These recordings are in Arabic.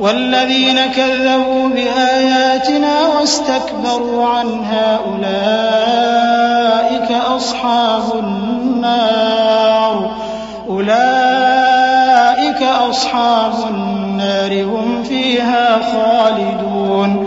والذين كذبوا بآياتنا واستكبروا عنها أولئك أصحاب النار أولئك أصحاب النار هم فيها خالدون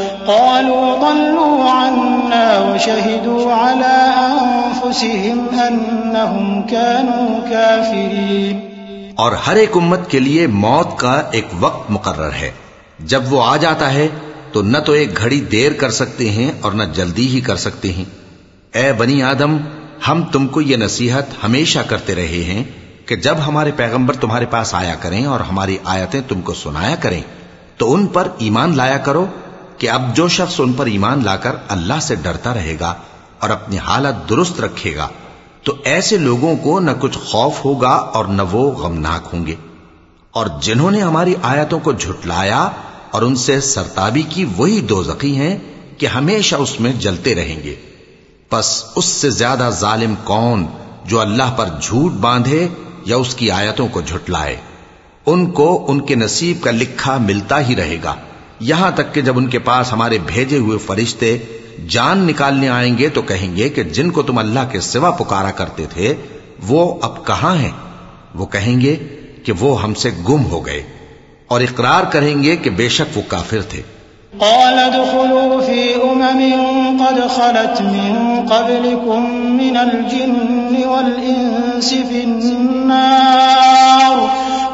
قالوا ضلوا عنا وشهدوا على أنفسهم أنهم كانوا كافرين और हर एक उम्मत के लिए मौत का एक वक्त मुकर्र है जब वो आ जाता है तो न तो एक घड़ी देर कर सकते हैं और न जल्दी ही कर सकते हैं ए बनी आदम हम तुमको ये नसीहत हमेशा करते रहे हैं कि जब हमारे पैगंबर तुम्हारे पास आया करें और हमारी आयतें तुमको सुनाया करें तो उन पर ईमान लाया करो कि अब जो शख्स उन पर ईमान लाकर अल्लाह से डरता रहेगा और अपनी हालत दुरुस्त रखेगा तो ऐसे लोगों को न कुछ खौफ होगा और न वो गमनाक होंगे और जिन्होंने हमारी आयतों को झुटलाया और उनसे सरताबी की वही दो जखी हैं कि हमेशा उसमें जलते रहेंगे बस उससे ज्यादा जालिम कौन जो अल्लाह पर झूठ बांधे या उसकी आयतों को झुटलाए उनको उनके नसीब का लिखा मिलता ही रहेगा यहां तक कि जब उनके पास हमारे भेजे हुए फरिश्ते जान निकालने आएंगे तो कहेंगे कि जिनको तुम अल्लाह के सिवा पुकारा करते थे वो अब कहां हैं वो कहेंगे कि वो हमसे गुम हो गए और इकरार करेंगे कि बेशक वो काफिर थे قال ادخلوا في أمم قد خلت من قبلكم من الجن والإنس في النار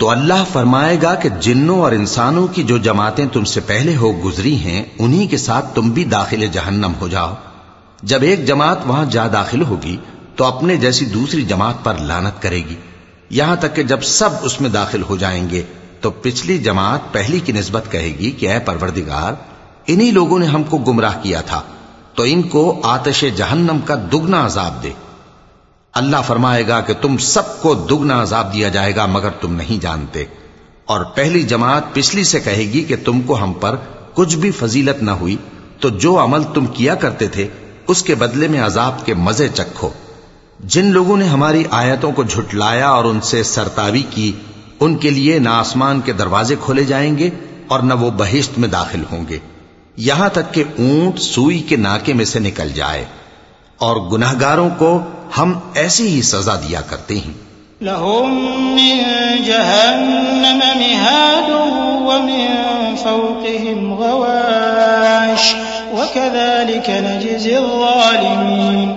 तो अल्लाह फरमाएगा कि जिन्नों और इंसानों की जो जमातें तुमसे पहले हो गुजरी हैं उन्हीं के साथ तुम भी दाखिल जहन्नम हो जाओ जब एक जमात वहां जा दाखिल होगी तो अपने जैसी दूसरी जमात पर लानत करेगी यहां तक कि जब सब उसमें दाखिल हो जाएंगे तो पिछली जमात पहली की नस्बत कहेगी कि अः परवरदिगार इन्हीं लोगों ने हमको गुमराह किया था तो इनको आतश जहन्नम का दुगना अजाब दे अल्लाह फरमाएगा कि तुम सबको दुगना अजाब दिया जाएगा मगर तुम नहीं जानते और पहली जमात पिछली से कहेगी कि तुमको हम पर कुछ भी फजीलत ना हुई तो जो अमल तुम किया करते थे उसके बदले में अजाब के मजे चखो जिन लोगों ने हमारी आयतों को झुटलाया और उनसे सरतावी की उनके लिए न आसमान के दरवाजे खोले जाएंगे और न वो बहिश्त में दाखिल होंगे यहां तक कि ऊंट सुई के नाके में से निकल जाए और गुनाहगारों को ہم ऐसी ہی سزا دیا کرتے ہیں لهم من جهنم مهاد ومن فوقهم غواش وكذلك نجزي الظالمين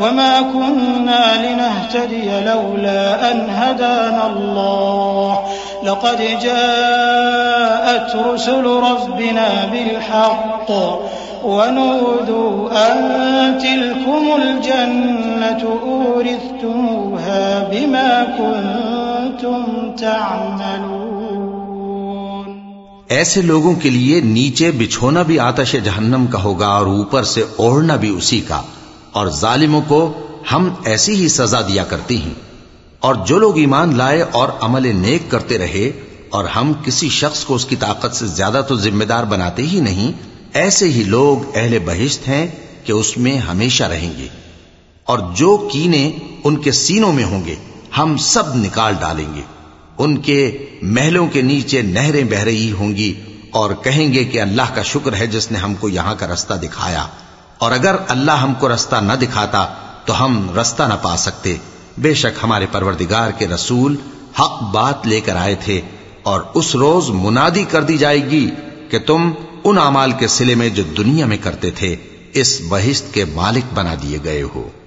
وما كنا لنهتدي لولا أن هدانا الله لقد جاءت رسل ربنا بالحق ونودوا أن تلكم الجنة أورثتموها بما كنتم تعملون ऐसे लोगों के लिए नीचे बिछोना भी आतश जहन्नम का होगा और ऊपर से ओढ़ना भी उसी का और जालिमों को हम ऐसी ही सजा दिया करती हैं और जो लोग ईमान लाए और अमल नेक करते रहे और हम किसी शख्स को उसकी ताकत से ज्यादा तो जिम्मेदार बनाते ही नहीं ऐसे ही लोग अहले बहिश्त हैं कि उसमें हमेशा रहेंगे और जो कीने उनके सीनों में होंगे हम सब निकाल डालेंगे उनके महलों के नीचे नहरें बह रही होंगी और कहेंगे कि अल्लाह का शुक्र है जिसने हमको यहां का रास्ता दिखाया और अगर अल्लाह हमको रास्ता न दिखाता तो हम रास्ता न पा सकते बेशक हमारे परवरदिगार के रसूल हक बात लेकर आए थे और उस रोज मुनादी कर दी जाएगी कि तुम उन अमाल के सिले में जो दुनिया में करते थे इस बहिश्त के मालिक बना दिए गए हो